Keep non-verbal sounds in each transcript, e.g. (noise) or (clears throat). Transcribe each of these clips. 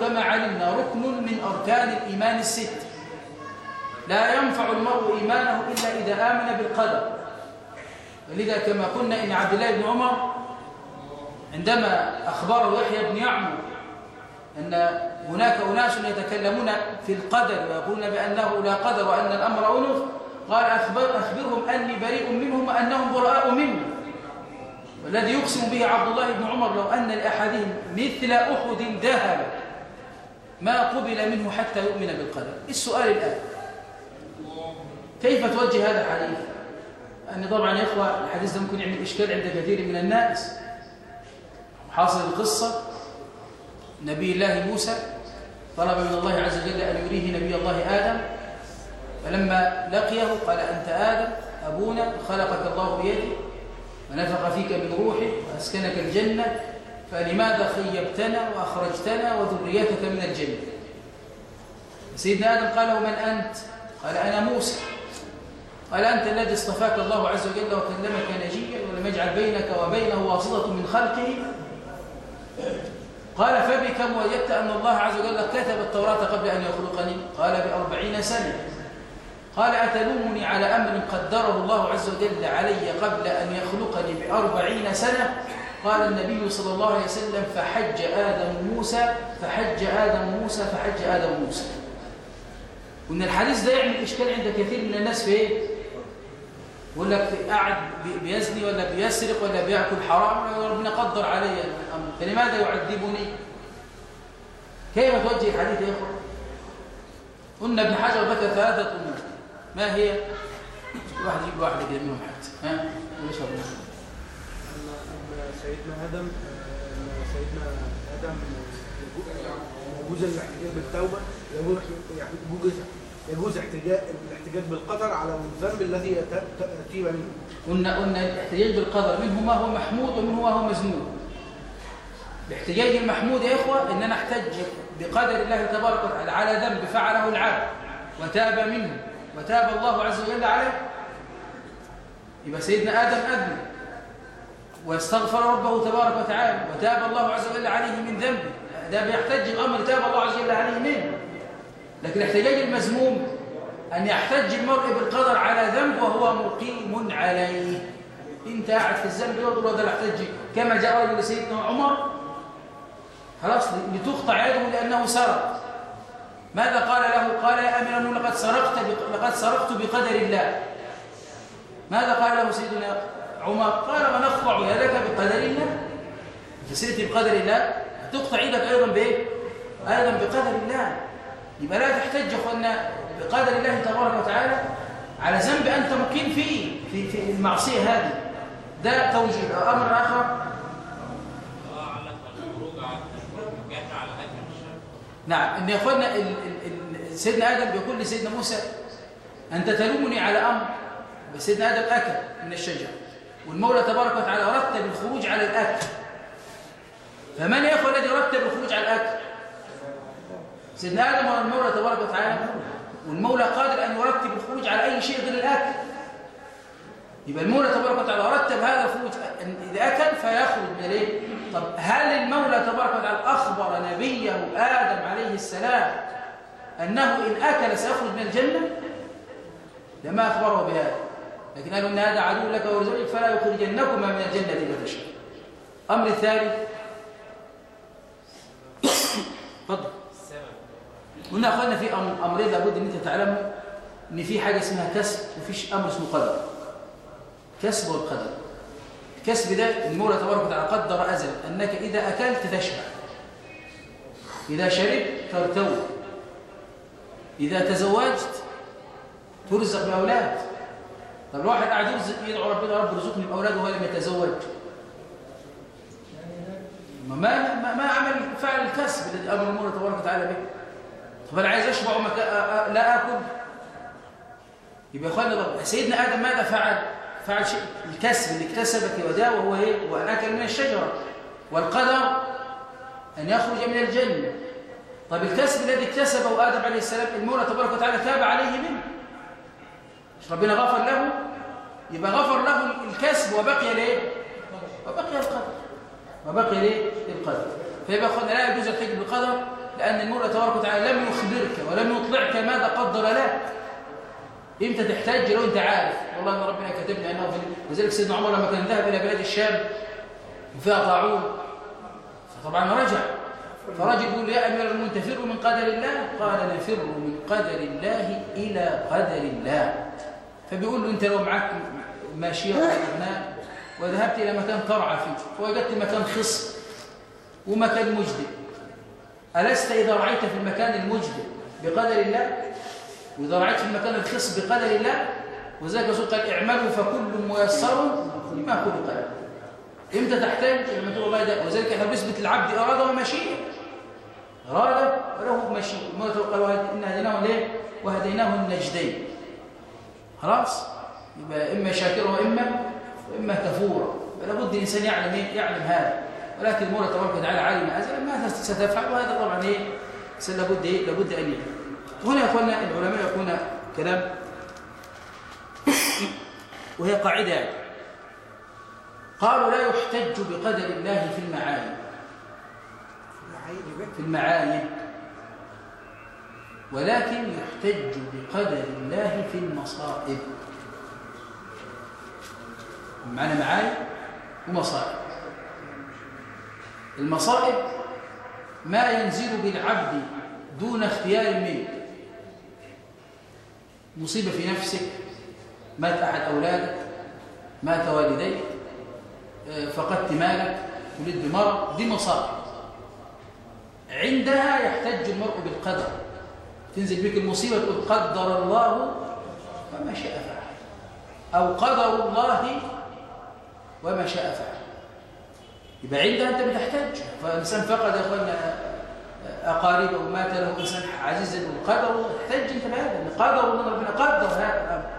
كما علمنا ركن من أركان الإيمان الست. لا ينفع المرء إيمانه إلا إذا آمن بالقدر. ولذا كما قلنا إن عبد الله بن عمر عندما أخبره يحيى بن يعمر أن هناك أناس يتكلمون في القدر ويقولون بأنه لا قدر وأن الأمر أنف قال أخبر أخبرهم أني بريء منهم وأنهم براء مني. والذي يقسم به عبد الله بن عمر لو أن لأحدهم مثل أحد ذهب. ما قبل منه حتى يؤمن بالقدر. السؤال الآن؟ كيف توجه هذا الحديث؟ أن طبعا يا إخوة الحديث ده ممكن يعمل إشكال عند كثير من الناس. حاصل القصة. نبي الله موسى طلب من الله عز وجل أن يريه نبي الله آدم. فلما لقيه قال أنت آدم أبونا خلقك الله بيده ونفخ فيك من روحه وأسكنك الجنة. فلماذا خيبتنا وأخرجتنا وذريتك من الجنة سيدنا آدم قال ومن أنت؟ قال أنا موسى. قال أنت الذي اصطفاك الله عز وجل وكلمك نجيا ولم يجعل بينك وبينه واسطة من خلقه. قال فبكم وجدت أن الله عز وجل كتب التوراة قبل أن يخلقني؟ قال بأربعين سنة. قال أتلومني على أمر قدره الله عز وجل علي قبل أن يخلقني بأربعين سنة؟ قال النبي صلى الله عليه وسلم فحج آدم موسى فحج آدم موسى فحج آدم موسى. وإن الحديث ده يعمل إشكال عند كثير من الناس في إيه؟ يقول لك قاعد بيزني ولا بيسرق ولا بيأكل حرام ولا ربنا قدر علي الأمر. فلماذا يعذبني؟ كيف توجه الحديث يا إخوة؟ قلنا ابن حجر ذكر ثلاثة أمور. ما هي؟ واحد يجيب واحدة كده منهم حتى ها؟ أبو سيدنا آدم سيدنا آدم يجوز الاحتجاج بالتوبة يجوز يجوز احتجاج الاحتجاج بالقدر على الذنب الذي تأتي منه. قلنا قلنا الاحتجاج بالقدر منه ما هو محمود ومنه ما هو مذموم الاحتجاج المحمود يا إخوة إن أنا احتج بقدر الله تبارك وتعالى على ذنب فعله العبد وتاب منه وتاب الله عز وجل عليه. يبقى سيدنا آدم أذنب واستغفر ربه تبارك وتعالى وتاب الله عز وجل عليه من ذنبه. ده بيحتج الأمر تاب الله عز وجل عليه منه. لكن الاحتجاج المذموم أن يحتج المرء بالقدر على ذنب وهو مقيم عليه. انت قاعد في الذنب يقول هذا الاحتج كما جاء رجل لسيدنا عمر. خلاص لتقطع يده لأنه سرق. ماذا قال له؟ قال يا أمير المؤمنين لقد سرقت لقد سرقت بقدر الله. ماذا قال له سيدنا عمر قال ونخضع يدك بقدر الله؟ فسرت بقدر الله. تقطع يدك أيضا بإيه؟ أيضا بقدر الله. يبقى لا تحتج أخوانا بقدر الله تبارك وتعالى على ذنب أنت مقيم فيه في, في المعصية هذه. ده توجيه. أمر آخر. نعم. إن يا أخوانا سيدنا آدم بيقول لسيدنا موسى أنت تلومني على أمر بس سيدنا آدم أكل من الشجرة. والمولى تبارك وتعالى رتب الخروج على الأكل. فمن يا أخوان الذي رتب الخروج على الأكل؟ سيدنا آدم والمولى تبارك وتعالى. والمولى قادر أن يرتب الخروج على أي شيء غير الأكل. يبقى المولى تبارك وتعالى رتب هذا الخروج إذا أكل فيخرج من الايه طب هل المولى تبارك وتعالى أخبر نبيه آدم عليه السلام أنه إن أكل سيخرج من الجنة؟ لما أخبره بهذا. لكن قالوا إن هذا عدو لك ولزوجك فلا يخرجنكما من الجنة فتشاء أمر الثالث. تفضل. قلنا أخذنا في أمرين لابد أن أنت تعلمه إن في حاجة اسمها كسب وفيش أمر اسمه قدر. كسب والقدر. الكسب ده المولى تبارك وتعالى قدر أزل أنك إذا أكلت تشبع إذا شربت ترتوي إذا تزوجت ترزق بأولاد. طب الواحد قاعد يدعو ربنا رب ارزقني باولاد وهو لم يتزوج. ما ما عمل فعل الكسب الذي أمر المولى تبارك وتعالى به. طب أنا عايز أشبع وما لا آكل. يبقى اخوانا سيدنا آدم ماذا فعل؟ فعل شيء الكسب اللي اكتسبك وداه وهو إيه؟ وأن آكل من الشجرة والقدر أن يخرج من الجنة. طب الكسب الذي اكتسبه آدم عليه السلام المولى تبارك وتعالى تاب عليه منه. مش ربنا غفر له؟ يبقى غفر له الكسب وبقي ليه؟ وبقي القدر. وبقي ليه؟ القدر. فيبقى اخوانا لا يجوز الحج بالقدر لأن المولى تبارك وتعالى لم يخبرك ولم يطلعك ماذا قدر لك. إمتى تحتاج لو أنت عارف. والله ان ربنا كتبنا أنه في وذلك سيدنا عمر لما كان ذهب إلى بلاد الشام وفيها طاعون. فطبعا رجع. فرجل يقول يا أمير المؤمنين تفر من قدر الله؟ قال نفر من قدر الله إلى قدر الله. فبيقول له أنت لو معك ماشية وابناء وذهبت إلى مكان ترعى فيه فوجدت مكان خصب ومكان مجدب ألست إذا رعيت في المكان المجدب بقدر الله؟ وإذا رعيت في المكان الخصب بقدر الله وذلك الرسول قال اعملوا فكل ميسر لما خلق. له إمتى تحتاج؟ لما تقول الله ده وذلك إحنا بنثبت العبد إرادة ومشيئة. إرادة وله مشيئة. ما قال ان هديناه ليه؟ وهديناه النجدين. خلاص؟ يبقى إما شاكرا واما وإما كفورا فلا بد الإنسان يعلم إيه؟ يعلم هذا. ولكن المولى تبارك وتعالى علم ازلا ماذا ستفعل وهذا طبعا إيه؟ لابد إيه؟ لابد أن يفعل هنا يا اخوانا العلماء يقولون كلام وهي قاعدة. يعني قالوا لا يحتج بقدر الله في المعايب في المعايب ولكن يحتج بقدر الله في المصائب. معنى معايب ومصائب المصائب ما ينزل بالعبد دون اختيار منه. مصيبة في نفسك مات أحد أولادك مات والديك فقدت مالك ولد بمرض دي مصائب. عندها يحتج المرء بالقدر. تنزل بك المصيبة تقول قدر الله وما شاء فعل. أو قدر الله وما شاء فعل. يبقى عندها أنت بتحتاج. فالإنسان فقد يا أخوانا أقاربه ومات له إنسان عزيز وقدره تحتاج أنت بهذا قدر الله ربنا قدر هذا الأمر.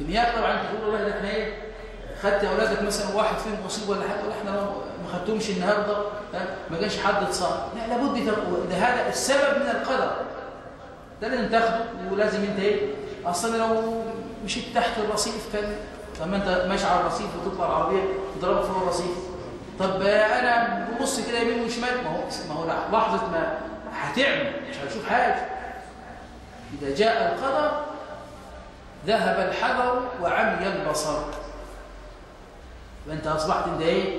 لكن إياك طبعا تقول والله ده إحنا إيه؟ خدت أولادك مثلا واحد فيهم مصيبة ولا حاجة إحنا ما خدتهمش النهارده ما جاش حد اتصاب لا لابد ده هذا السبب من القدر. ده لازم تاخده ولازم انت إيه أصلا لو مشيت تحت الرصيف كان لما انت ماشي على الرصيف وتطلع العربية تضربك فوق الرصيف. طب أنا ببص كده يمين وشمال ما هو ما هو لحظة ما هتعمل مش هتشوف حاجة. إذا جاء القدر ذهب الحذر وعمي البصر. فأنت أصبحت أنت إيه؟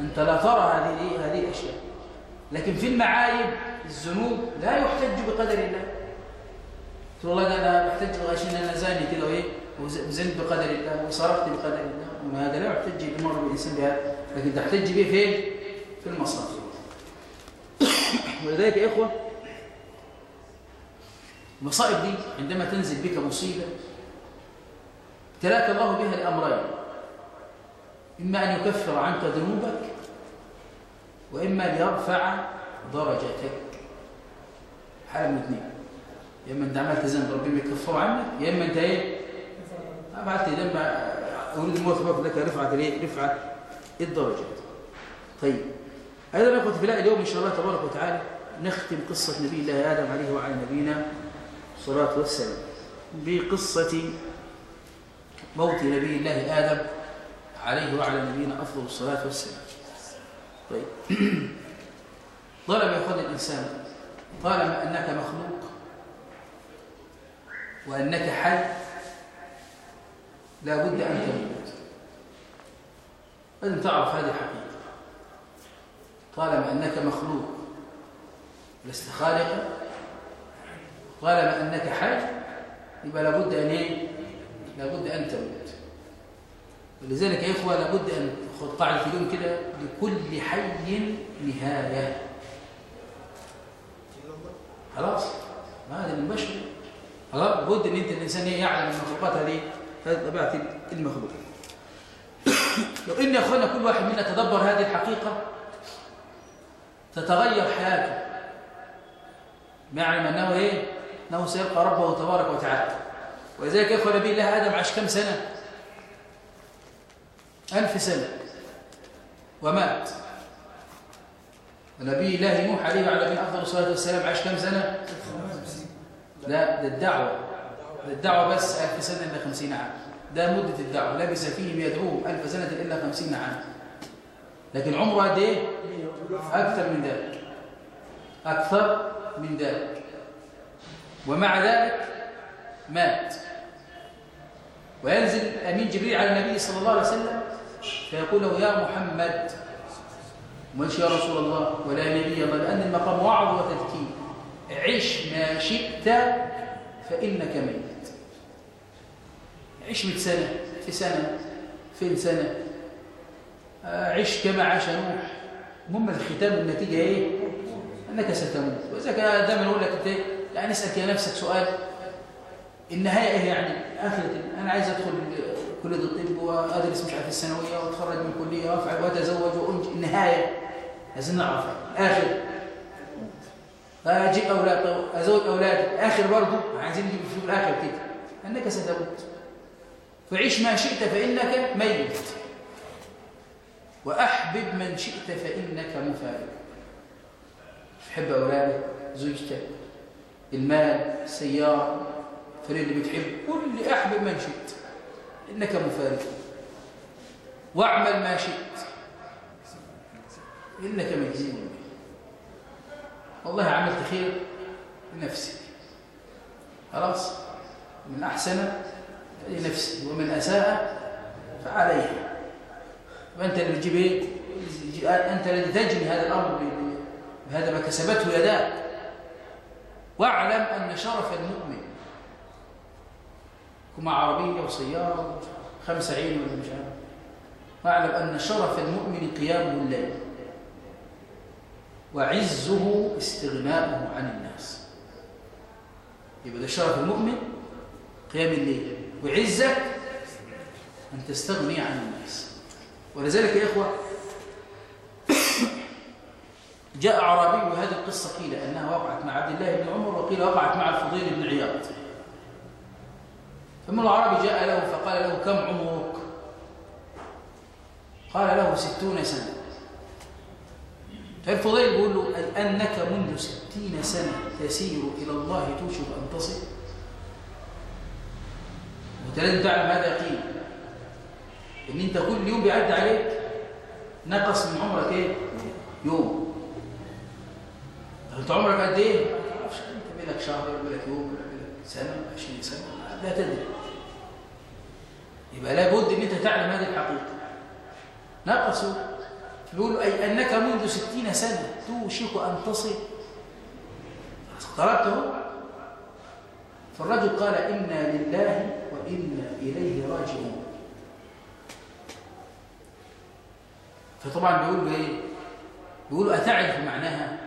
أنت لا ترى هذه هذه الأشياء. لكن في المعايب الذنوب لا يحتج بقدر الله. تقول والله أنا بحتج عشان أنا زاني كده وإيه؟ وزنت بقدر الله وصرفت بقدر الله. وما هذا لا يحتج بمر الإنسان بهذا لكن تحتج به فين؟ في المصائب ولذلك يا إخوة المصائب دي عندما تنزل بك مصيبة ابتلاك الله بها الأمرين. إما أن يكفر عنك ذنوبك وإما ليرفع درجتك. حاله من اثنين يا إما أنت عملت ذنب ربنا يكفره عنك يا إما أنت إيه؟ عملت ذنب أريد الموت بقى لك رفعه الايه رفعه الدرجات طيب. أيضا يا اخوتي في اليوم إن شاء الله تبارك وتعالى نختم قصة نبي الله آدم عليه وعلى نبينا الصلاه والسلام بقصة موت نبي الله آدم عليه وعلى نبينا أفضل الصلاة والسلام. طيب. (clears throat) طالما ياخذ الإنسان. طالما أنك مخلوق. وأنك حي لا بد أن تموت. لازم تعرف هذه الحقيقة. طالما أنك مخلوق. لست خالقا. طالما أنك حي. يبقى لابد أن إيه؟ لابد أن تموت. ولذلك يا إخوة لابد أن خد قاعدة اليوم كده لكل حي نهاية. خلاص؟ ما هذا من بشر خلاص لابد إن أنت الإنسان يعلم المخلوقات هذه. طبيعة المخلوق. (coughs) لو إن يا أخوانا كل واحد منا تدبر هذه الحقيقة تتغير حياته. يعلم أنه إيه؟ أنه سيلقى ربه تبارك وتعالى. ولذلك يا أخوة نبي الله آدم عاش كم سنة؟ ألف سنة. ومات. ونبي الله نوح عليه وعلى من أفضل الصلاة والسلام عاش كم سنة؟ لا ده الدعوه ده الدعوه بس ألف سنة إلا خمسين عام. ده مدة الدعوة. لبس فيهم يدعوهم ألف سنة إلا خمسين عام. لكن عمره قد إيه؟ أكثر من ذلك أكثر من ذلك ومع ذلك مات. وينزل أمين جبريل على النبي صلى الله عليه وسلم فيقول له يا محمد مش يا رسول الله ولا نبي الله لأن المقام وعظ وتذكير. عش ما شئت فإنك ميت. عش 100 سنة في سنة في سنة؟ عش كما عاش نوح. المهم الختام النتيجة إيه؟ أنك ستموت. وإذا كان دائما أقول لك أنت يعني اسأل يا نفسك سؤال. النهاية إيه يعني؟ آخرة أنا عايز أدخل كلية الطب وأدرس مش عارف الثانوية وأتخرج من كلية وأفعل وأتزوج وأنجب النهاية. لازم نعرف. آخر. أجيب أولاد أزوج أولادي آخر برضه عايزين نجيب في الآخر كده. أنك ستموت. فعيش ما شئت فإنك ميت. وأحبب من شئت فإنك مفارق. تحب أولادك زوجتك المال السيارة الفريق اللي بتحب كل أحبب من شئت. إنك مفارق. واعمل ما شئت. إنك مجزي. والله عملت خير لنفسك خلاص؟ من أحسن لنفسي ومن أساء فعليها. وأنت اللي بتجيب إيه؟ أنت الذي تجني هذا الأمر بهذا ما كسبته يداك. واعلم أن شرف المؤمن كما عربية وسيارة خمسة عين ولا مش عارف. واعلم أن شرف المؤمن قيامه الليل. وعزه استغناؤه عن الناس. يبقى ده شرف المؤمن قيام الليل. وعزك أن تستغني عن الناس. ولذلك يا إخوة (coughs) جاء أعرابي وهذه القصة قيل أنها وقعت مع عبد الله بن عمر وقيل وقعت مع الفضيل بن عياض. ثم الأعرابي جاء له فقال له كم عمرك؟ قال له ستون سنة. فالفضيل يقول له أنك منذ ستين سنة تسير إلى الله توشك أن تصل. تعلم هذا يقين إن أنت كل يوم بيعدي عليك نقص من عمرك إيه؟ يوم. أنت عمرك قد إيه؟ ما أنت بينك شهر بينك يوم بينك سنة 20 سنة لا تدري. يبقى لابد إن أنت تعلم هذه الحقيقة. نقصوا يقول أي أنك منذ 60 سنة توشك أن تصل. اقتربته فالرجل قال إنا لله وإنا إليه راجعون. فطبعا بيقول له إيه؟ بيقولوا أتعرف معناها؟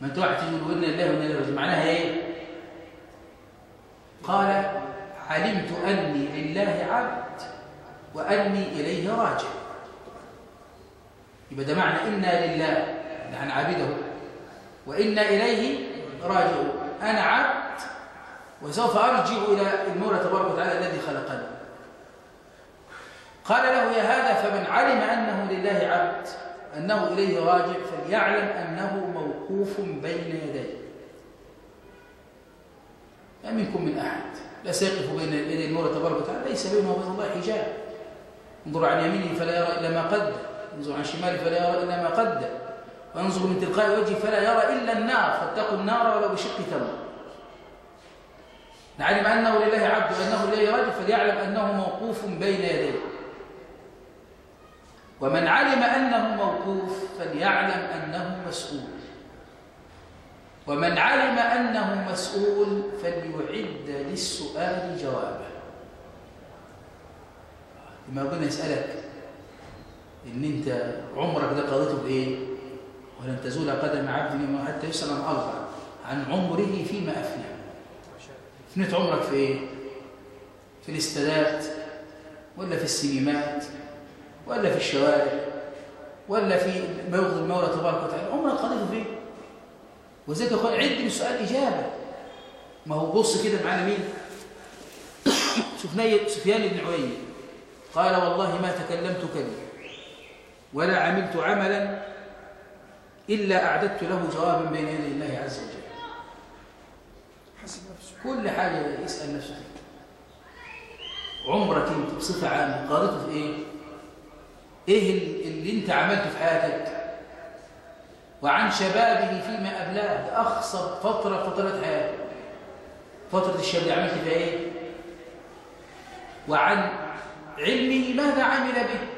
ما أنت واحد تقول إنا لله وإنا إليه راجعون. معناها إيه؟ قال علمت أني لله عبد وأني إليه راجع. يبقى ده معنى إنا لله عن عابده. وإنا إليه راجعون. أنا عبد وسوف أرجع إلى المولى تبارك وتعالى الذي خلقني. قال له يا هذا فمن علم أنه لله عبد أنه إليه راجع فليعلم أنه موقوف بين يديه. ما منكم من أحد. لا سيقف بين يدي المولى تبارك وتعالى ليس بينه وبين الله حجاب. انظر عن يمينه فلا يرى إلا ما قدر. انظر عن شماله فلا يرى إلا ما قدر وانظر من تلقاء وجهه فلا يرى إلا النار فاتقوا النار ولو بشق تمر نعلم أنه لله عبد وأنه إليه راجع فليعلم أنه موقوف بين يديه. ومن علم أنه موقوف فليعلم أنه مسؤول. ومن علم أنه مسؤول فليعد للسؤال جوابه. لما ربنا يسألك إن أنت عمرك ده قضيته بإيه؟ ولن تزول قدم عبد حتى يسأل عن أربع عن عمره فيما أفنى. فنيت عمرك في إيه؟ في الاستادات ولا في السينمات ولا في الشوارع ولا في موضع المولى تبارك وتعالى. عمرك قضيته فين؟ وذلك يقول عد للسؤال إجابة. ما هو بص كده معانا مين؟ سفيان بن عيينة. قال والله ما تكلمت كلمة ولا عملت عملا إلا أعددت له جوابا بين يدي الله عز وجل. كل حاجة يسأل نفسه. عمرك أنت بصفة عامة قارته في إيه؟ إيه ال- اللي أنت عملته في حياتك؟ وعن شبابه فيما أبلاه. ده أخصر فترة فترات حياته. فترة الشباب عملت فيها إيه؟ وعن علمه ماذا عمل به؟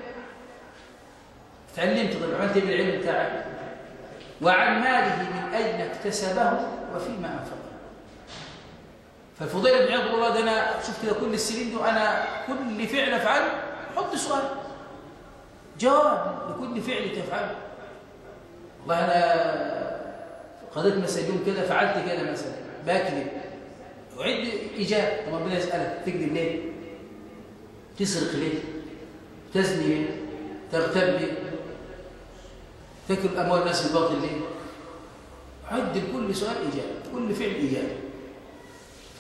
تعلمت طيب عملت بالعلم بتاعك وعن ماله من أين اكتسبه وفيما أنفقه فالفضيل بن يقول الله ده أنا شوف كده كل السنين دي وأنا كل فعل أفعله حط سؤال جواب لكل فعل تفعله والله أنا قضيت مثلا يوم كده فعلت كده مثلا باكذب وعد طب ربنا يسألك تكذب ليه؟ تسرق ليه؟ تزني ليه؟ تغتاب ليه؟ تاكل أموال الناس بالباطل ليه؟ عد لكل سؤال اجابه كل فعل اجابه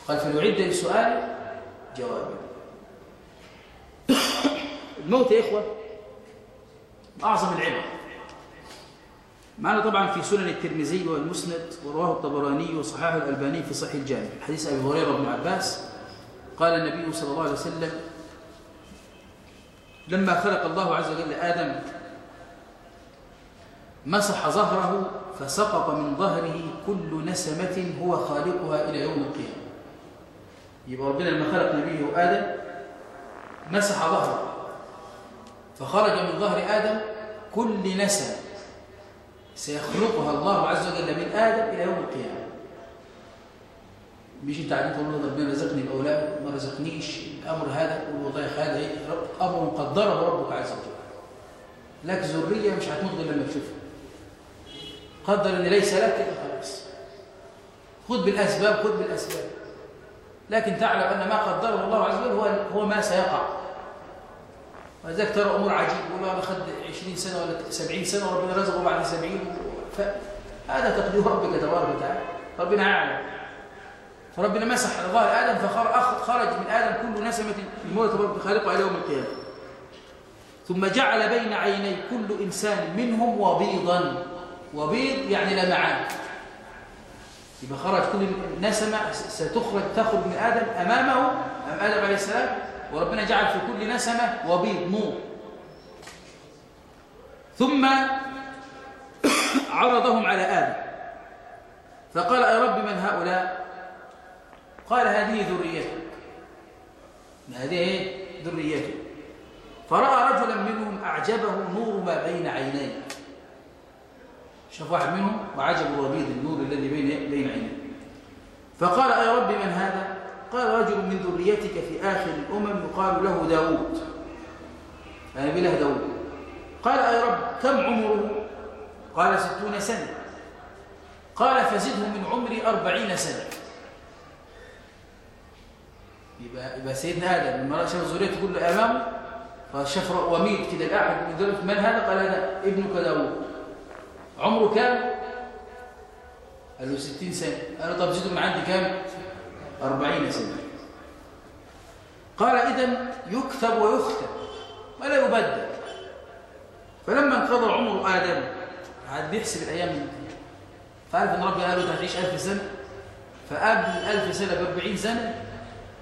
قال فليعد للسؤال جوابا الموت يا إخوة أعظم العبر. معنا طبعا في سنن الترمذي والمسند ورواه الطبراني وصححه الألباني في صحيح الجامع. حديث أبي هريرة بن عباس قال النبي صلى الله عليه وسلم لما خلق الله عز وجل آدم مسح ظهره فسقط من ظهره كل نسمة هو خالقها إلى يوم القيامة. يبقى ربنا لما خلق نبيه آدم مسح ظهره. فخرج من ظهر آدم كل نسمة. سيخلقها الله عز وجل من آدم إلى يوم القيامة. مش انت قاعدين تقولوا ربنا رزقني الأولاد ما رزقنيش الأمر هذا والله هذا إيه؟ رب- أمر قدره ربك عز وجل. لك ذرية مش هتموت غير لما تشوفها. قدر ان ليس لك خلاص خذ بالأسباب خذ بالأسباب. لكن تعلم أن ما قدره الله عز وجل هو هو ما سيقع. ولذلك ترى أمور عجيبة يقول خد 20 سنة ولا 70 سنة وربنا رزقه بعد 70 فهذا تقدير ربك تبارك وتعالى. ربنا أعلم. فربنا مسح على ظهر آدم فخرج من آدم كل نسمة الموت تبارك خالقه إلى يوم القيامة. ثم جعل بين عيني كل إنسان منهم وبيضا. وبيض يعني لمعان يبقى خرج كل نسمة ستخرج تخرج من آدم أمامه أمام آدم عليه السلام وربنا جعل في كل نسمة وبيض نور ثم عرضهم على آدم. فقال يا رب من هؤلاء؟ قال هذه ذريتك. هذه إيه؟ ذريته فرأى رجلا منهم أعجبه نور ما بين عينيه. شاف واحد منهم وعجبه وبيض النور الذي بين بين عينيه. فقال يا رب من هذا؟ قال رجل من ذريتك في آخر الأمم يقال له داود يعني بله داود قال يا رب كم عمره؟ قال ستون سنة. قال فزده من عمري أربعين سنة. يبقى, يبقى سيدنا آدم لما رأى شاف ذريته كله أمامه فشاف وميت كده الأحد من ذريته من هذا؟ قال هذا ابنك داود عمره كام؟ قال له 60 سنة. قال له طب زيدوا من عندي كام؟ 40 سنة قال إذا يكتب ويختم ولا يبدل. فلما انقضى عمر آدم قعد بيحسب الأيام من فعرف إن ربي قال له هتعيش 1000 سنة؟ فقبل الألف سنة ب 40 سنة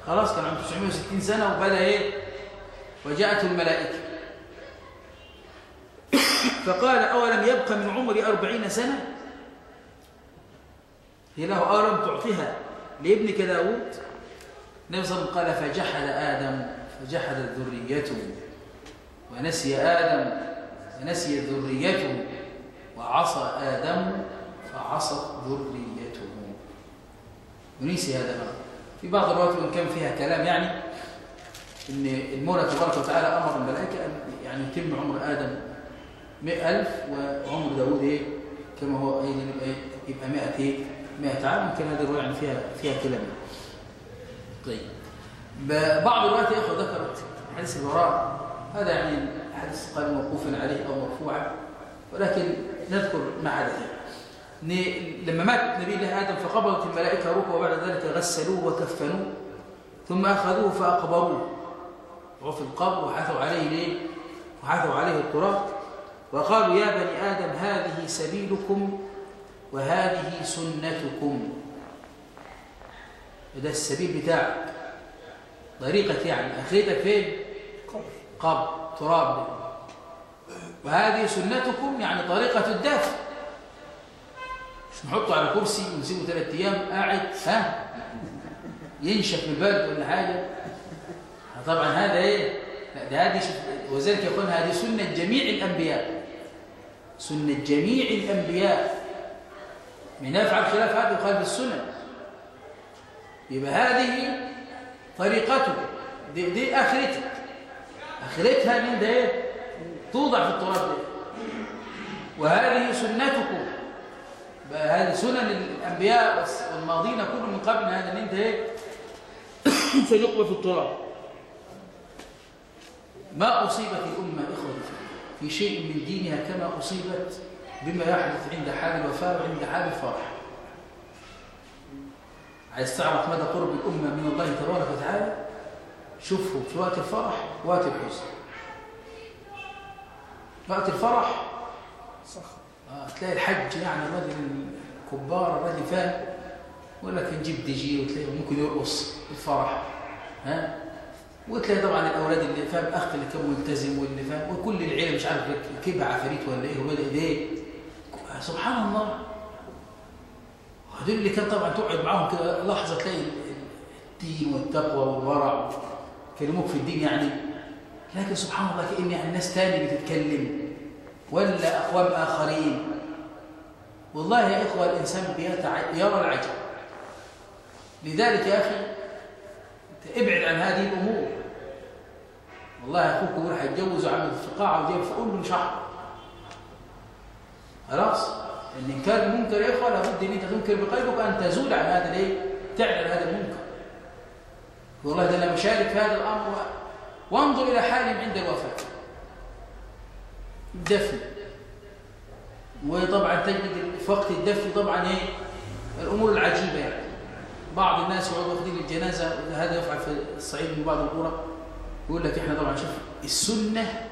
خلاص كان عنده 960 سنة وبدأ إيه؟ وجاءته الملائكة. فقال أولم يبق من عمري أربعين سنة؟ هي له أولم تعطيها لابنك داود؟ النبي صلى الله عليه وسلم قال فجحد آدم فجحدت ذريته ونسي آدم ونسي ذريته وعصى آدم فعصت ذريته. ونسي هذا الأمر. في بعض الروايات وإن كان فيها كلام يعني إن المولى تبارك وتعالى أمر الملائكة أن يعني يتم عمر آدم مئة ألف وعمر داود إيه؟ كما هو يبقى إيه؟ يبقى مئة إيه؟ مئة عام يمكن هذه الرواية يعني فيها فيها كلام. طيب. بعض الروايات يا أخوة ذكرت حديث الوراء. هذا يعني حديث قال موقوفا عليه أو مرفوعا ولكن نذكر ما حدث لما مات نبي الله آدم فقبضت الملائكة روحه وبعد ذلك غسلوه وكفنوه ثم أخذوه فأقبروه. وفي القبر وحثوا عليه ليه؟ وحثوا عليه التراب. وقالوا يا بني آدم هذه سبيلكم وهذه سنتكم. ده السبيل بتاعك. طريقة يعني أخيتك فين؟ قبر. تراب. وهذه سنتكم يعني طريقة الدفن مش نحطه على كرسي ونسيبه ثلاث أيام قاعد ها؟ ينشف من البرد ولا حاجة؟ طبعا هذا إيه؟ ده هذه وذلك يقول هذه سنة جميع الأنبياء. سنة جميع الأنبياء. من يفعل خلاف هذا يقال بالسنة. يبقى هذه طريقته. دي, دي آخرتها. آخرتها من ده إيه؟ توضع في التراب ده وهذه سنتكم. هذه سنن الأنبياء والماضين كلهم من قبل هذا ان انت إيه؟ (coughs) سيقبل في التراب ما أصيبت الأمة إخوة في شيء من دينها كما أصيبت بما يحدث عند حال الوفاة وعند حال الفرح. عايز تعرف مدى قرب الأمة من الله تبارك وتعالى؟ شوفه في وقت الفرح وقت الحزن. وقت الفرح صح. آه تلاقي الحج يعني الرجل الكبار الرجل فاهم يقول لك نجيب دي جي وتلاقيه ممكن يرقص الفرح ها؟ وتلاقي طبعا الأولاد اللي فاهم أخ اللي كان ملتزم واللي فاهم وكل العيلة مش عارف كيف عفاريت ولا إيه وبدأ ايديه سبحان الله. هذول اللي كان طبعا تقعد معاهم كده لحظة تلاقي الدين والتقوى والورع كلموك في الدين يعني. لكن سبحان الله كأن يعني الناس تاني بتتكلم ولا أقوام آخرين. والله يا إخوة الإنسان يرى العجب. لذلك يا أخي ابعد عن هذه الأمور. والله أخوك يقول هيتجوز وعمل في قاعة وجايب فقول له مش هحضر خلاص؟ إن كان المنكر يا إخوة لابد إن أنت تنكر بقلبك ان تزول عن هذا الإيه؟ تعلن هذا المنكر. والله ده أنا مشارك في هذا الأمر وانظر إلى حالهم عند الوفاة. الدفن. وطبعا تجد في وقت الدفن طبعا إيه؟ الأمور العجيبة يعني. بعض الناس يقعدوا واخدين الجنازة وهذا يفعل في الصعيد من بعض القرى. يقول لك إحنا طبعا شوف السنة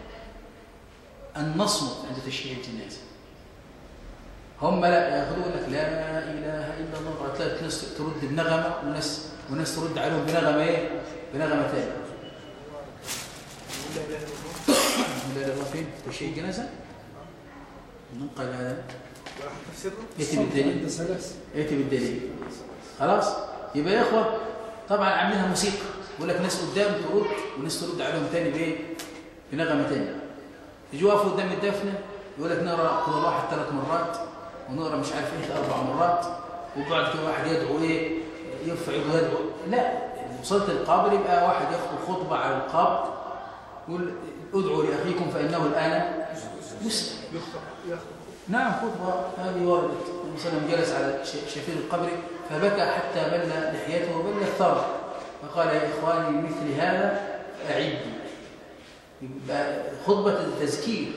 ان نصمت عند تشييع الجنازه هم لا ياخذوا لك لا إله إلا الله تلاقي ناس ترد بنغمة وناس وناس ترد عليهم بنغمة إيه؟ بنغمة ثانية. لا اله الا الله فين تشييع الجنازه ننقل هذا يأتي بالدليل. يأتي بالدليل. خلاص؟ يبقى يا إخوة طبعا عاملينها موسيقى. يقول لك ناس قدام ترد وناس ترد عليهم ثاني بإيه؟ بنغمة ثانية يجوا يقفوا قدام الدفنة يقول لك نقرأ قل الله واحد ثلاث مرات ونقرأ مش عارف إيه أربع مرات وبعد كده واحد يدعو إيه؟ يرفع يده يدعو لا وصلت القبر يبقى واحد يخطب خطبة على القبر يقول ادعوا لأخيكم فإنه الآن مسلم. نعم خطبة. هذه وردت النبي صلى الله عليه وسلم جلس على شفير القبر فبكى حتى بل لحيته وبل الثرى فقال يا إخواني مثل هذا اعدوا يبقى خطبة التذكير.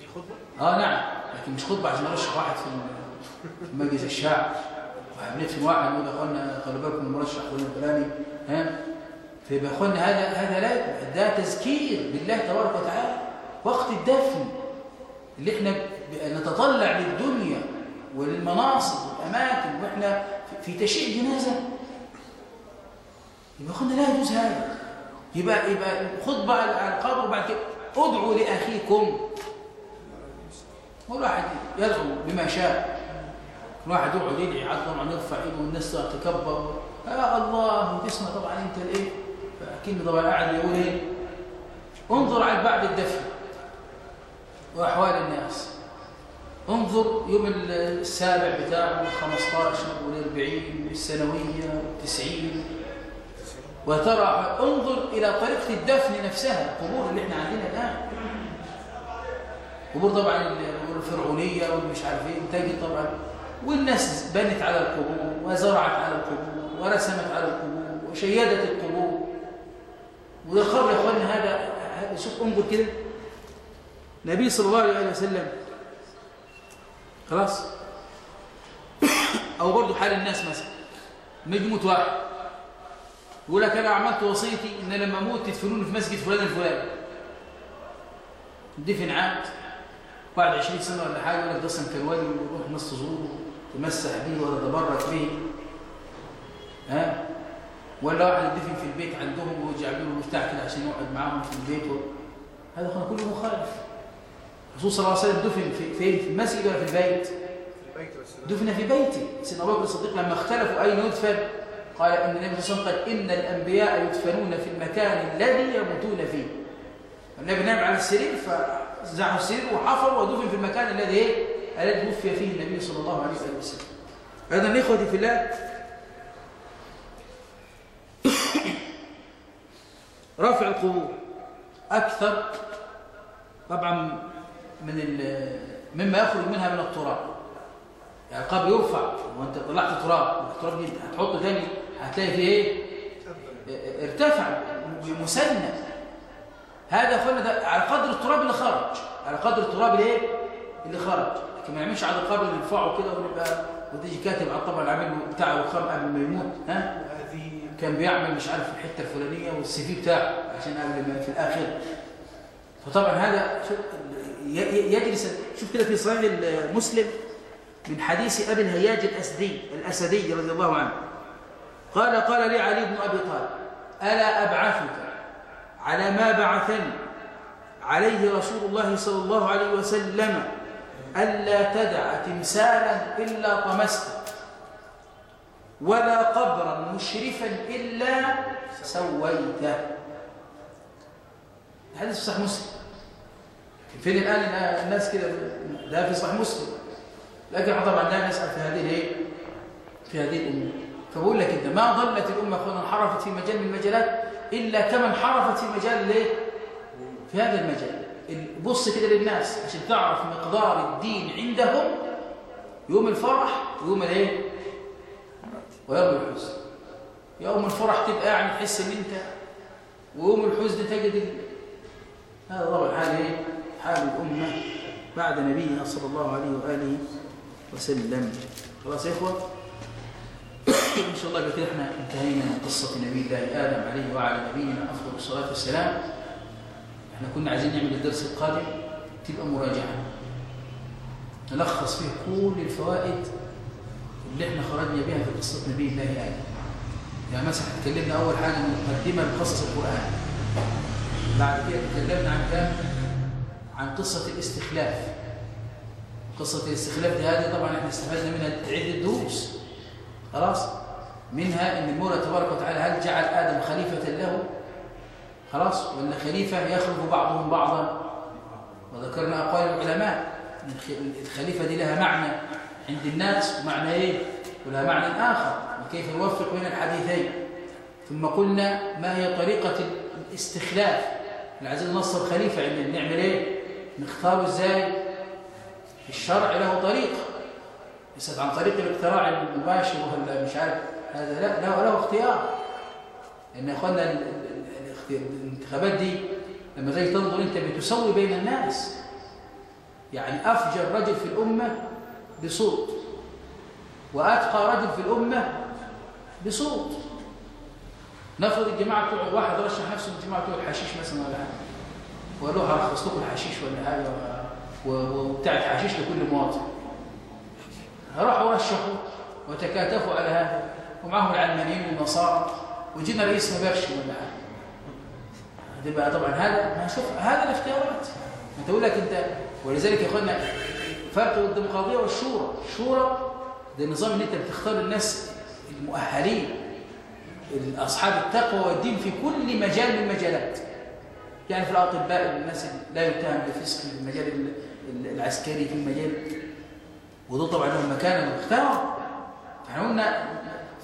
دي خطبة؟ آه نعم. لكن مش خطبة عشان أرشح واحد في مجلس الشعب. وهنفهم واحد نقول يا اخوانا خلوا بالكم المرشح الفلاني. ها؟ فيبقى اخوانا هذا هذا لا ده تذكير بالله تبارك وتعالى. وقت الدفن اللي إحنا نتطلع للدنيا وللمناصب والأماكن وإحنا في تشييع جنازة. يبقى اخوانا لا يجوز هذا. يبقى يبقى خطبه على القبر وبعد كده ادعوا لأخيكم. كل واحد يدعو بما شاء. كل واحد يقعد يدعي عاد طبعا يرفع إيده والناس تتكبر. يا الله وتسمع طبعا أنت الايه فأكيد طبعا قاعد يقول إيه؟ انظر على بعد الدفن وأحوال الناس. انظر يوم السابع بتاعه 15 والأربعين والسنوية والتسعين. وترى انظر إلى طريقة الدفن نفسها القبور اللي إحنا عندنا الآن قبور طبعا الفرعونية والمش عارف إيه تجد طبعا والناس بنت على القبور وزرعت على القبور ورسمت على القبور وشيدت القبور. والقبر يا اخوانا هذا هذا شوف انظر كده. النبي صلى الله عليه وسلم خلاص. أو برضه حال الناس مثلا نجمة واحد. يقول لك أنا عملت وصيتي إن لما أموت تدفنوني في مسجد فلان الفلاني. دفن عاد. بعد 20 سنة ولا حاجة يقول لك ده أصلا كان ولي ويروح ناس تزوره تمسح به ولا تبرك به. ها؟ ولا واحد يدفن في البيت عندهم ويجعلوا له مفتاح كده عشان يقعد معاهم في البيت و... هذا كان كله مخالف. الرسول صلى الله عليه وسلم دفن في فين في المسجد ولا في البيت؟ دفن في بيته. سيدنا أبو بكر الصديق لما اختلفوا أين يدفن؟ قال إن النبي صلى الله عليه وسلم قال إن الأنبياء يدفنون في المكان الذي يموتون فيه. النبي نام على السرير فزعوا السرير وحفر ودفن في المكان الذي إيه؟ الذي توفي فيه النبي صلى الله عليه وسلم. أيضا إخوتي في الله رفع القبور أكثر طبعا من مما يخرج منها من التراب. يعني القبر يرفع وأنت طلعت تراب التراب دي هتحطه تاني هتلاقي فيه إيه؟ ارتفع مسنى هذا أخوانا ده على قدر التراب اللي خرج على قدر التراب الايه اللي خرج. لكن ما يعملش على القبر اللي يرفعه كده ويبقى وتيجي كاتب على الطبع العمل بتاعه وخام قبل ما يموت ها؟ كان بيعمل مش عارف الحتة الفلانية والسي في بتاعه عشان قبل ما في الآخر. فطبعا هذا يجلس. شوف كده في صحيح مسلم من حديث أبي الهياج الأسدي الأسدي رضي الله عنه. قال قال لي علي بن أبي طالب ألا أبعثك على ما بعثني؟ عليه رسول الله صلى الله عليه وسلم ألا تدع تمثالا إلا طمسته ولا قبرا مشرفا إلا سويته. حديث صحيح مسلم. فين الآن؟ الناس كده ده في صحيح مسلم. لكن طبعا لا نسأل في هذه الايه في هذه الأمور. فبقول لك انت ما ضلت الأمة أخوانا انحرفت في مجال من المجالات إلا كما انحرفت في مجال الايه في هذا المجال. بص كده للناس عشان تعرف مقدار الدين عندهم. يوم الفرح ويوم الإيه؟ ويوم الحزن. يوم الفرح تبقى يعني تحس إن أنت ويوم الحزن تجد هذا طبعا حال إيه؟ حال الأمة بعد نبينا صلى الله عليه وآله وسلم. خلاص يا إخوة؟ إن شاء الله بكده إحنا انتهينا من قصة نبي الله آدم عليه وعلى نبينا أفضل الصلاة والسلام. إحنا كنا عايزين نعمل الدرس القادم تبقى مراجعة. نلخص فيه كل الفوائد اللي إحنا خرجنا بها في قصة نبي الله آدم. يعني مثلا اتكلمنا أول حاجة مقدمة لقصص القرآن. بعد كده اتكلمنا عن كام؟ عن قصة الاستخلاف. قصة الاستخلاف دي هذه طبعا إحنا استفدنا منها عدة دروس. خلاص؟ منها إن المولى تبارك وتعالى هل جعل آدم خليفة له؟ خلاص ولا خليفة يخلف بعضهم بعضا. وذكرنا أقوال العلماء الخليفة دي لها معنى عند الناس ومعنى إيه؟ ولها معنى آخر. وكيف نوفق بين الحديثين؟ ثم قلنا ما هي طريقة الاستخلاف؟ العزيز نصر خليفة عندنا نعمل إيه؟ نختاره إزاي؟ الشرع له طريقة ليست عن طريق الاقتراع المباشر ولا مش عارف. هذا لا له, له اختيار. لأن يا أخوانا الانتخابات دي لما زي تنظر أنت بتسوي بين الناس. يعني أفجر رجل في الأمة بصوت وأتقى رجل في الأمة بصوت. نفرض الجماعة بتوع واحد رشح نفسه الجماعة بتوع الحشيش مثلا ولا حاجة. وقال له هرخص لكم الحشيش ولا حاجة وبتاع الحشيش لكل مواطن. راحوا رشحوا وتكاتفوا على هذا. ومعهم العلمانيين والنصارى. وجينا رئيس مبرشي ولا حاجة. تبقى طبعا هذا ما شوف هذا الاختيارات. انت أقول لك أنت ولذلك يا اخوانا فرق الديمقراطية والشورى. الشورى ده النظام إن أنت بتختار الناس المؤهلين اصحاب التقوى والدين في كل مجال من المجالات يعني في الأطباء الناس لا يتهم بالفسق في المجال العسكري في المجال. وده طبعا له مكانة محترم فاحنا قلنا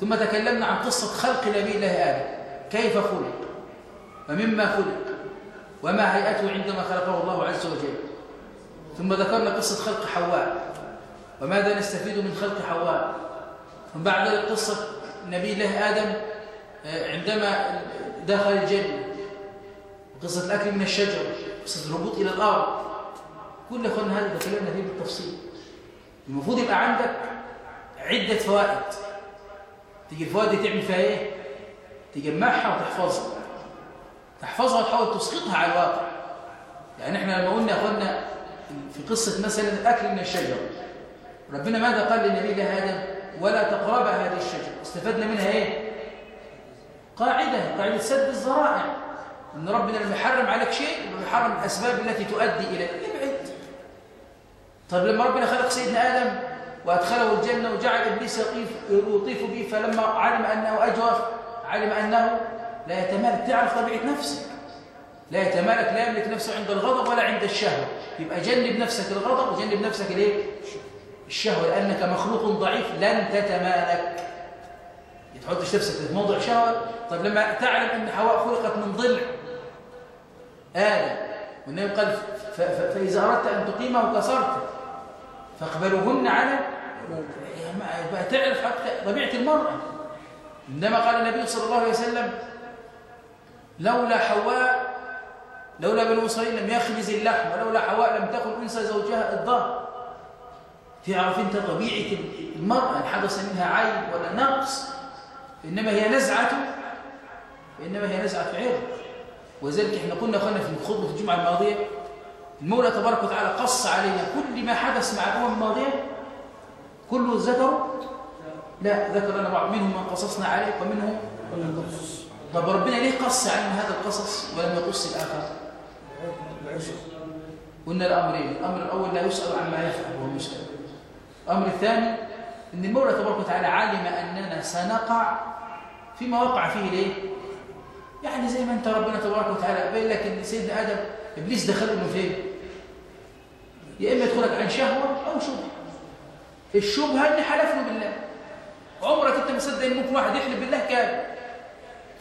ثم تكلمنا عن قصة خلق نبي الله آدم. كيف خلق؟ ومما خلق. وما هيئته عندما خلقه الله عز وجل. ثم ذكرنا قصة خلق حواء. وماذا نستفيد من خلق حواء؟ ثم بعد قصة نبي الله آدم آه، عندما دخل الجنة. قصة الأكل من الشجر. قصة الهبوط إلى الأرض. كل أخواننا هذا تكلمنا فيه بالتفصيل. المفروض يبقى عندك عدة فوائد. تيجي الفوائد دي تعمل فيها إيه؟ تجمعها وتحفظها. تحفظها وتحاول تسقطها على الواقع. يعني إحنا لما قلنا يا أخوانا في قصة مثلا الأكل من الشجر ربنا ماذا قال للنبي آدم؟ ولا تقرب هذه الشجرة. استفدنا منها إيه؟ قاعدة قاعدة سد الذرائع إن ربنا لما يحرم عليك شيء يحرم الأسباب التي تؤدي إليه ابعد طيب لما ربنا خلق سيدنا آدم؟ وأدخله الجنة وجعل إبليس يطيف, به فلما علم أنه أجوف علم أنه لا يتمالك. تعرف طبيعة نفسك. لا يتمالك لا يملك نفسه عند الغضب ولا عند الشهوة. يبقى جنب نفسك الغضب وجنب نفسك الإيه؟ الشهوة لأنك مخلوق ضعيف. لن تتمالك. تحطش نفسك في موضع شهوة. طيب لما تعلم أن حواء خلقت من ضلع. آدم. والنبي قال فإذا أردت أن تقيمه كسرته فاقبلوهن على بقى تعرف حتى طبيعة المرأة. عندما قال النبي صلى الله عليه وسلم لولا حواء لولا بنو إسرائيل لم يخبز اللحم ولولا حواء لم تكن أنثى زوجها الظهر تعرف أنت طبيعة المرأة إن حدث منها عيب ولا نقص إنما هي نزعة إنما هي نزعة عرض. وذلك كنا قلنا في خطبة الجمعة الماضية المولى تبارك وتعالى قص علينا كل ما حدث مع الأمم الماضية؟ كله ذكر لا ذكر لنا بعض منهم من قصصنا عليه ومنهم من قصص طب ربنا ليه قص علينا هذا القصص ولم يقص الآخر؟ قلنا الأمرين الأمر الأول لا يسأل عما يفعل وهو يسأل الأمر الثاني أن المولى تبارك وتعالى علم أننا سنقع فيما وقع فيه ليه؟ يعني زي ما أنت ربنا تبارك وتعالى بين لك أن سيدنا آدم إبليس دخله إنه فين؟ يا إما يدخلك عن شهوة أو شبهة. الشبهة اللي حلف له بالله. عمرك أنت مصدق إن ممكن واحد يحلف بالله كامل؟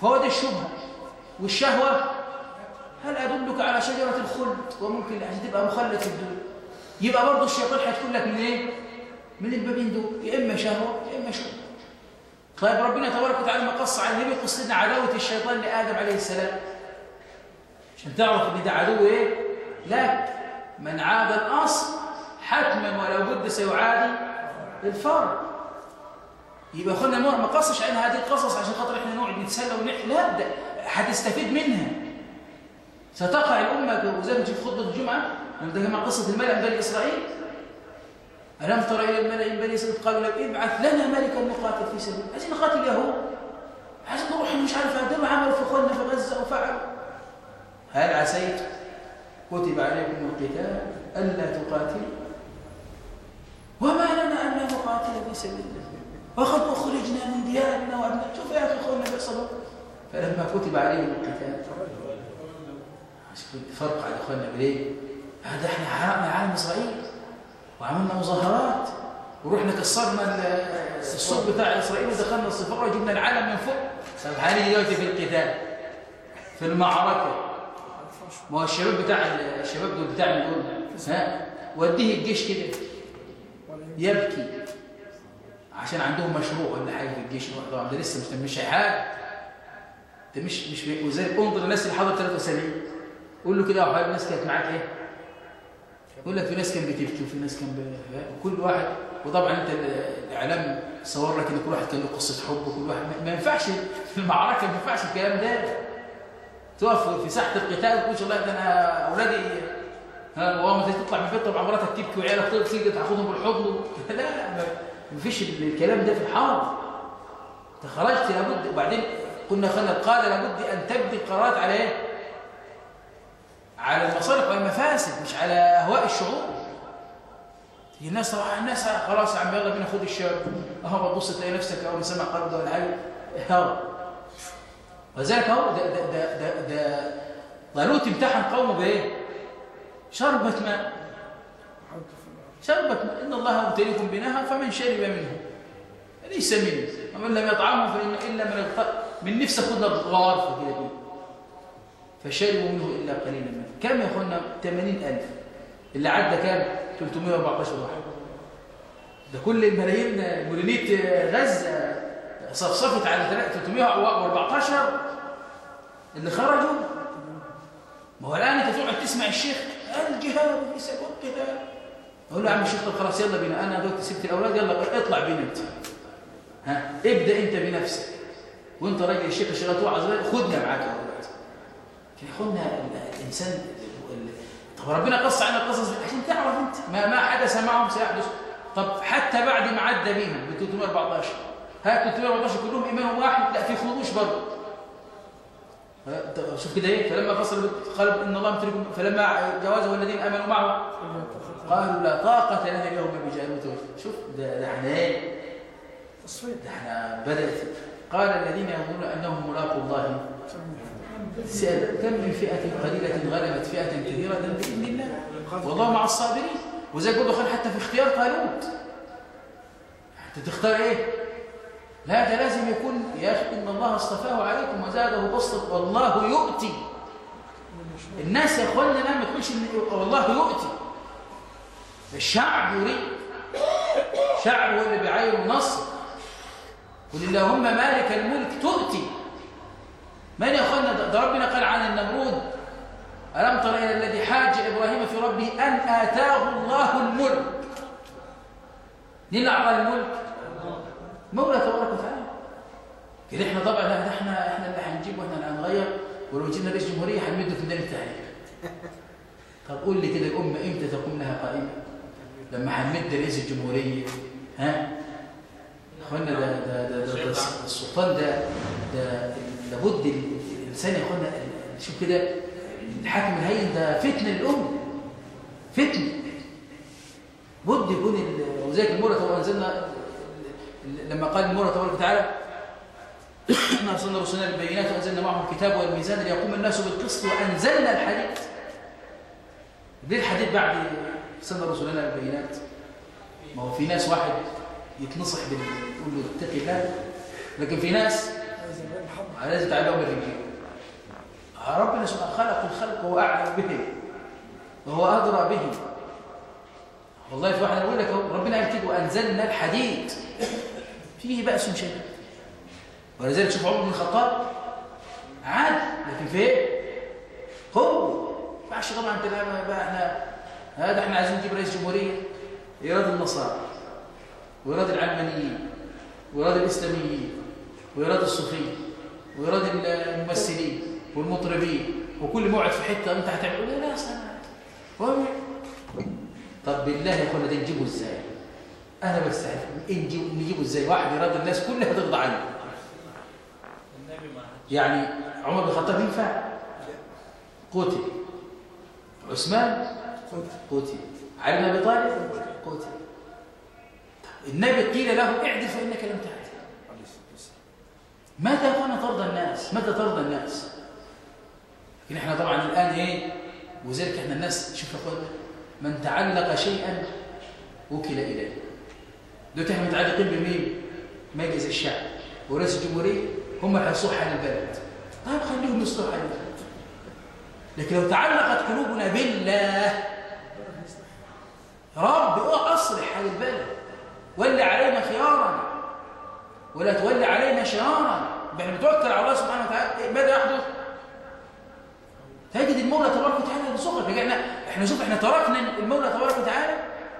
فهو ده الشبهة. والشهوة؟ هل أدلك على شجرة الخلد؟ وممكن أن تبقى مخلد في الدنيا يبقى برضه الشيطان هتكون لك من إيه؟ من البابين دول يا إما شهوة يا إما شبهة. طيب ربنا تبارك وتعالى ما قص على النبي قص لنا عداوة الشيطان لآدم عليه السلام. عشان تعرف إن ده عدو إيه؟ لك من عاد الأصل حتما ولو بد سيعادي الفرد يبقى اخوانا ما قصش عن هذه القصص عشان خاطر إحنا نقعد نتسلى ونحكي لا ده هتستفيد منها. ستقع الأمة وزي ما في خطبة الجمعة؟ لما تجمع قصة الملأ بني إسرائيل؟ ألم تر إلى الملأ بني إسرائيل؟ قالوا لك ابعث لنا ملكا نقاتل في سبيل. عايزين نقاتل اليهود؟ عايزين نروح مش عارف دول عملوا في اخواننا في غزة وفعلوا. هل عسيت؟ كتب عليكم القتال ألا تقاتلوا وما لنا أن نقاتل في سبيل الله. وقد أخرجنا من ديارنا وأبناء شوف يا أخي أخونا فلما كتب عليهم القتال فرق على أخواننا بليه. هذا إحنا حرقنا عالم إسرائيل. وعملنا مظاهرات. ورحنا كسرنا السوق بتاع إسرائيل ودخلنا الصفارة وجبنا العالم من فوق. هنيجي دلوقتي في القتال. في المعركة. ما هو الشباب بتاع الشباب دول بتاع دول ها؟ وديه الجيش كده. يبكي. عشان عندهم مشروع ولا حاجة في الجيش. ده لسه مش مش حاجة ده مش مش وزي انظر الناس اللي حضرت 73 قول له كده يا حبايبي الناس كانت معاك إيه؟ يقول لك في ناس كان بتبكي وفي ناس كان كل واحد وطبعا أنت الإعلام صور لك إن كل واحد كان له قصة حب وكل واحد ما ينفعش في المعركة ما ينفعش الكلام ده. تقف في ساحة القتال تقول والله ده أنا أولادي ها وما تطلع من البيت طبعا مراتك تبكي وعيالك تيجي تأخذهم بالحضن. (laughs) لا ما فيش الكلام ده في الحرب. أنت خرجت لابد وبعدين كنا خلنا قال لابد أن تبدي القرارات على إيه؟ على المصالح والمفاسد مش على اهواء الشعوب. الناس طبعا الناس خلاص يا عم يلا بينا خد الشاب. أهو بتبص تلاقي نفسك اول ما سمع قبضه ولا حاجة. وذلك اهو ده ده ده ده, ده طالوت امتحن قومه بإيه؟ شربة ماء. شربت إن الله مبتليكم بنهر فمن شرب منه. ليس منه. ومن لم يطعمه فإن إلا من من نفسه خذنا غارفة كده. فشربوا منه إلا قليلا. منه كم يا أخوانا؟ 80000 اللي عدى كام؟ 314 واحد. ده كل الملايين مولينيت غزة صفصفت على 314 اللي خرجوا. ما هو الآن أنت تقعد تسمع الشيخ الجهاد سبيل القتال أقول له يا عم الشيخ طب خلاص يلا بينا. أنا دلوقتي سبت الأولاد يلا اطلع بينا أنت. ها؟ ابدأ أنت بنفسك. وأنت راجل الشيخ شغال توعظ خدنا معاك يا أولاد ياخدنا الإنسان طب ربنا قص علينا القصص دي عشان تعرف أنت. ما ما حدث معهم سيحدث. طب حتى بعد ما عدى بيهم ب 314 ها 314 كلهم إيمانهم واحد لا في خروج برضه. شوف كده إيه فلما فصل قال إن الله متركم فلما جوازه الذين آمنوا معه قالوا لا طاقة لنا اليوم بجالوت شوف ده إحنا إيه؟ ده إحنا بدأت. قال الذين يظنون أنهم ملاقوا الله. كم من فئة قليلة غلبت فئة كثيره بإذن الله؟ والله مع الصابرين. وزي برضه حتى في اختيار طالوت انت تختار إيه؟ ده لازم يكون يا أخي إن الله اصطفاه عليكم وزاده بسطة والله يؤتي. الناس يا أخوانا لا ما تقولش والله يؤتي. الشعب يريد. شعب هو اللي بيعين النصر. قل اللهم مالك الملك تؤتي. من يا أخوانا ده ربنا قال عن النمرود. ألم تر إلى الذي حاج إبراهيم في ربه أن آتاه الله الملك؟ اللي أعطاه الملك؟ مولى تبارك وتعالى. كده إحنا طبعا لا إحنا إحنا اللي هنجيب وإحنا اللي هنغير ولو جبنا رئيس جمهورية هنمده في ميدان التحرير طب قول لي كده الأمة إمتى تقوم لها قائمة؟ لما هنمد رئيس الجمهورية. ها؟ أخوانا ده ده ده, ده, ده السلطان. ده ده لابد الإنسان يا اخوانا شوف كده الحاكم الهين ده فتنة للأمة. فتنة. بد يكون وزيك المولى طبعا انزلنا لما قال المولى تبارك وتعالى إنا أرسلنا رسلنا بالبينات وأنزلنا معهم الكتاب والميزان ليقوم الناس بالقسط وأنزلنا الحديد ليه الحديد بعد أرسلنا رسلنا بالبينات؟ ما هو في ناس واحد يتنصح يقول له اتقي الله لكن في ناس لازم تعلمهم الرجال ربنا سبحانه خلق الخلق وهو أعلم بهم وهو أدرى بهم. والله في واحد يقول لك ربنا قال كده وأنزلنا الحديد فيه بأس شديد. ولذلك شوف عمر بن الخطاب عاد لكن في إيه هو ما طبعا انت بقى إحنا هذا إحنا عايزين نجيب رئيس جمهورية. يراد النصارى ويراد العلمانيين ويراد الإسلاميين ويراد الصوفيه ويراد الممثلين والمطربين. وكل موعد في حتة أنت هتعمل. لا لا سنة. طب بالله يا اخوانا ده نجيبه إزاي؟ أنا بس عارف نجيبه إزاي؟ واحد يراد الناس كلها ترضى عنه. يعني عمر بن الخطاب ينفع؟ قتل. عثمان؟ قتل. علي بن أبي طالب؟ قتل. النبي قيل له اعدل فإنك لم تعدل متى كان ترضى الناس؟ متى ترضى الناس؟ لكن إحنا طبعا الآن إيه؟ وذلك إحنا الناس شوف اخوانا من تعلق شيئا وكل إليه. دول إحنا متعلقين بمين؟ مجلس الشعب ورئيس الجمهورية هم اللي هيصلحوا حال البلد. طيب خليهم يصلحوا حال البلد. لكن لو تعلقت قلوبنا بالله رب أصلح حال البلد. ولي علينا خيارا ولا تولي علينا شرارا إحنا بنتوكل على الله سبحانه وتعالى. ماذا يحدث؟ تجد المولى تبارك وتعالى يرزقك إحنا شوف إحنا تركنا المولى تبارك وتعالى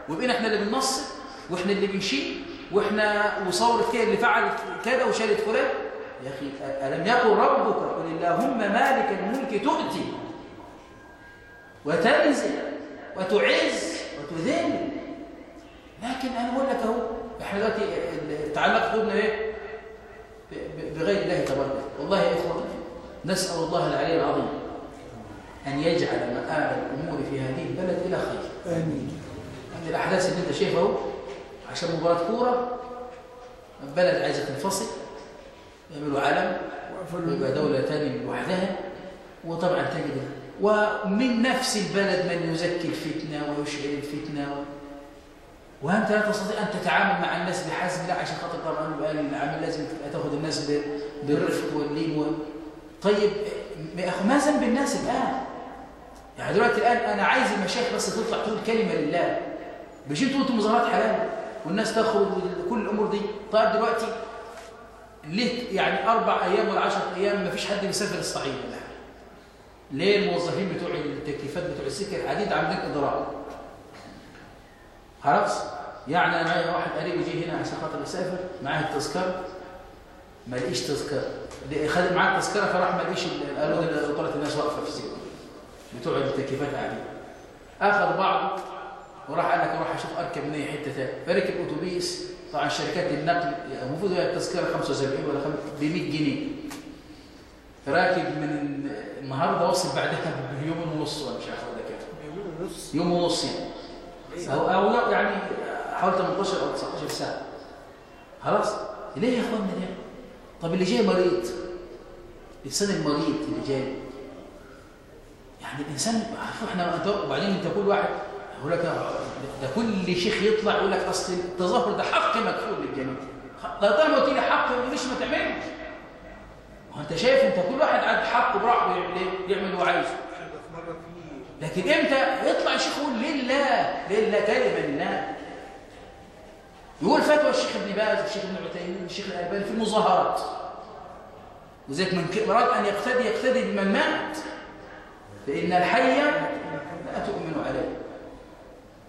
وبقينا إحنا اللي بننصر. وإحنا اللي بنشيل وإحنا وصورت كده اللي فعلت كذا وشالت فلان. يا أخي ألم يقل ربك قل اللهم مالك الملك تؤتي وتنزل وتعز وتذل. لكن أنا بقول لك أهو إحنا دلوقتي تعلق قلوبنا إيه؟ بغير الله تبارك والله يا اخوه نسأل الله العلي العظيم أن يجعل مآل الأمور في هذه البلد إلى خير. آمين. يعني الأحداث اللي أنت شايفها أهو عشان مباراة كورة البلد عايزة تنفصل يعملوا علم ويبقى دولة ثانية لوحدها وطبعا تجد ومن نفس البلد من يزكي الفتنة ويشعل الفتنة. وأنت لا تستطيع أن تتعامل مع الناس بحزم لا عشان خاطر طبعا يبقى العمل لازم تاخذ الناس بالرفق واللين و... طيب يا أخو ما ذنب الناس الآن؟ يعني دلوقتي الآن أنا عايز المشايخ بس تطلع تقول كلمة لله. مش أنتوا مظاهرات حلال؟ والناس تخرج وكل الأمور دي. طيب دلوقتي ليه يعني أربع أيام ولا عشر أيام ما فيش حد بيسافر الصعيد؟ ليه الموظفين بتوع التكليفات بتوع السكة الحديد عاملين إضراب خلاص. يعني أنا معايا واحد قريب يجي هنا عشان خاطر يسافر معاه التذكرة. ما لقيش تذكرة. خد معاه التذكرة فراح ما لقيش قالوا طلعت الناس واقفة في السكة. بتوع التكييفات قاعدين اخذ بعضه وراح قال لك أروح أشوف أركب من اي حتة ثانية فركب اتوبيس طبعا شركات النقل المفروض هي التذكرة 75 ولا ب 100 جنيه. راكب من النهارده وصل بعدها بيوم ونص ولا مش عارف ولا كام. يوم ونص. يوم ونص يعني. أو, أو يعني حوالي 18 أو 19 ساعة. خلاص. ليه يا أخواننا ليه؟ طب اللي جاي مريض. الإنسان المريض اللي جاي. يعني الإنسان إحنا وبعدين أنت كل واحد يقول لك ده كل شيخ يطلع يقول لك أصل التظاهر ده حق مكفول للجميع. لا طالما قلت لي حق مش ما تعملش. وانت شايف أنت كل واحد عاد حقه براحته يعمل إيه؟ يعمل اللي عايزه. لكن إمتى؟ يطلع الشيخ يقول لله لله كلمه لله يقول فتوى الشيخ ابن باز والشيخ ابن عثيمين والشيخ الألباني في المظاهرات. وذلك من أراد أن يقتدي يقتدي بمن مات فإن الحي لا تؤمن عليه.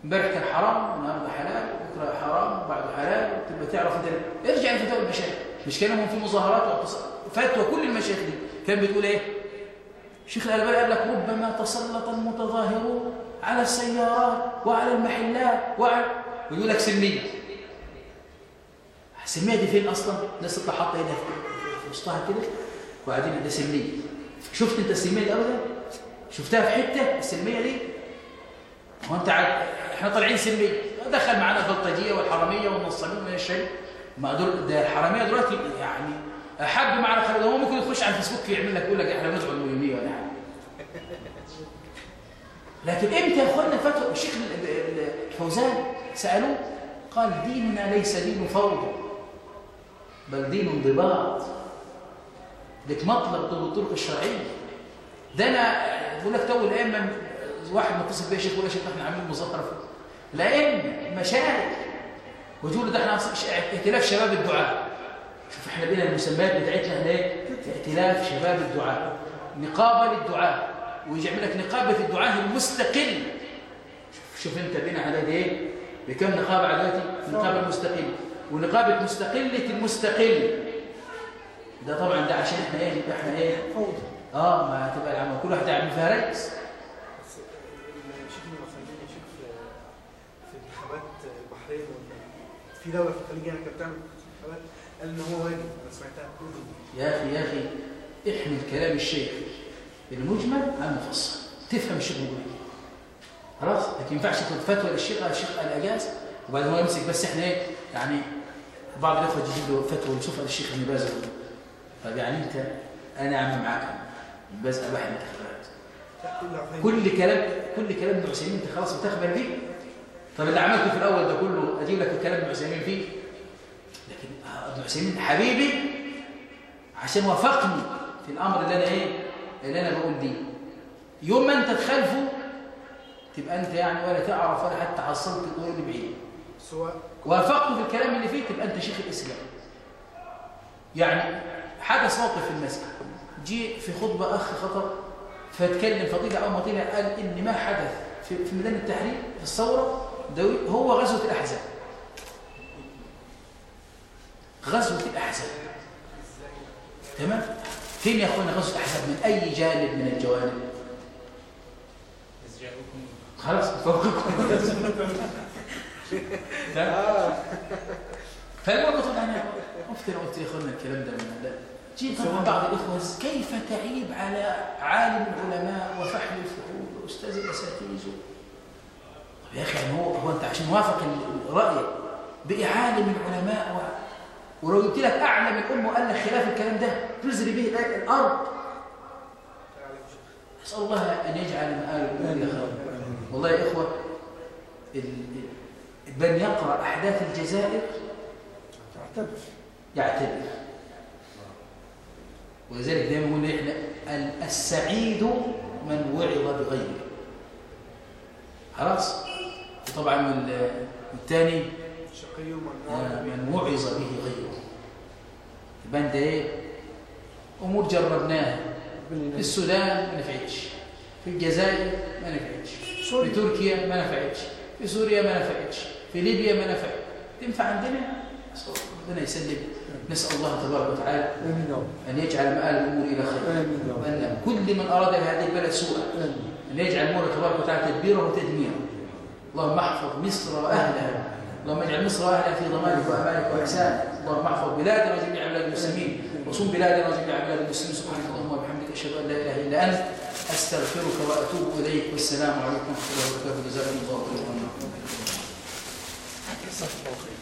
امبارح كان حرام النهارده حلال بكره حرام بعده حلال تبقى تعرف انت ارجع لفتاوى المشايخ. مش كانوا في مظاهرات فتوى كل المشايخ دي. كان بتقول إيه؟ شيخ الألباني قال لك ربما تسلط المتظاهرون على السيارات وعلى المحلات وعلى ويقول لك سلمية السلمية دي فين أصلا؟ الناس تطلع حاطة إيدها في وسطها كده. وقاعدين ده سلمية شفت أنت السلمية دي أبدا؟ شفتها في حتة؟ السلمية دي؟ هو أنت عاد إحنا طالعين سلمية. دخل معنا البلطجية والحرامية والنصابين من الشيء. ما دول ده الحرامية دلوقتي يعني أحب معنى خالد هو ممكن يخش على الفيسبوك يعمل لك يقول لك إحنا ندعو المهميه ولا حاجة. لكن إمتى يا أخوانا فتوى؟ الشيخ الفوزان سألوه قال ديننا ليس دين فوضى بل دين انضباط. لك مطلب ضد الطرق الشرعية. ده أنا بقول لك تو الائمه واحد متصل بيا شيخ ولا شيخ إحنا عاملين مظاهرة الائمه مشايخ وجود ده إحنا ائتلاف شباب الدعاء. شوف إحنا بينا المسميات بتاعتنا إيه؟ ائتلاف شباب الدعاء. نقابة للدعاء. ويجي يعمل لك نقابة الدعاء المستقل. شوف, شوف أنت بينا على إيه؟ بكم نقابة على دلوقتي نقابة المستقل ونقابة مستقلة المستقل. ده طبعا ده عشان إحنا إيه؟ إحنا إيه؟ آه ما تبقى العمل. كل واحد يعمل فيها رئيس في دولة في الخليج يعني كانت بتعمل انتخابات قال إن هو واجب. أنا سمعتها يا أخي يا أخي احمل كلام الشيخ المجمل على المفصل. تفهم الشيخ بيقول إيه. خلاص؟ لكن ما ينفعش تاخد فتوى للشيخ الشيخ الأجاز وبعدين هو يمسك. بس إحنا إيه يعني بعض الإخوة يجيب له فتوى ويشوفها للشيخ ابن باز طب يعني أنت أنا اعمل معاك. باز اباح الانتخابات كل كلام كل كلام ابن عثيمين أنت خلاص بتخبر بيه. طب اللي عملته في الأول ده كله أجيب لك الكلام ابن عثيمين فيه؟ لكن ابن عثيمين حبيبي عشان وافقني في الأمر اللي أنا إيه اللي أنا بقول بيه يوم ما أنت تخالفه تبقى أنت يعني ولا تعرف ولا حتى حصلت الأمور دي بعيد. سواء. وافقته في الكلام اللي فيه تبقى أنت شيخ الإسلام. يعني حدث موقف في المسجد جي في خطبة أخ خطب فاتكلم فضيله أو مطيله قال ان ما حدث في, في ميدان التحرير في الثورة هو غزوة الأحزاب. غزوة الأحزاب. تمام؟ فين يا اخوانا غزوة الأحزاب؟ من أي جانب من الجوانب؟ خلاص فوقكم فالمهم طبعا قلت أنا قلت يا اخوانا الكلام ده من لا جيت طبعا بعض الإخوة كيف تعيب على عالم العلماء وفحل الفحول وأستاذ الاساتذه طب يا أخي يعني هو هو أنت عشان موافق رايك بعالم العلماء و... ولو قلت لك اعلم الامه وقال لك خلاف الكلام ده تزري به الأرض. أسأل الله أن يجعل مآل الامه خيرا والله يا إخوة بل يقرأ أحداث الجزائر تعتبر يعتبر ولذلك دائما إحنا ال- السعيد من وعظ بغيره. خلاص؟ وطبعا والثاني شقي من آه، من وعظ به غيره. يبقى ده إيه؟ أمور جربناها. في السودان ما نفعتش. في الجزائر ما نفعتش. في تركيا ما نفعتش. في سوريا ما نفعتش. في ليبيا ما نفعت تنفع عندنا؟ ربنا يسلم. نسأل الله تبارك وتعالى أن يجعل مآل الأمور إلى خير. وأن كل من أراد بهذه البلد سوءا. أن يجعل أمور تبارك وتعالى تدبيره وتدميره اللهم احفظ مصر وأهلها. اللهم اجعل مصر وأهلها في ضمانك وأمانك وإحسانك. اللهم احفظ بلادنا وجميع بلاد المسلمين. وصوم بلادنا وجميع بلاد المسلمين. سبحانك اللهم وبحمدك أشهد أن لا إله إلا أنت. أستغفرك وأتوب إليك. والسلام عليكم ورحمة الله وبركاته. جزاكم الله خيرا.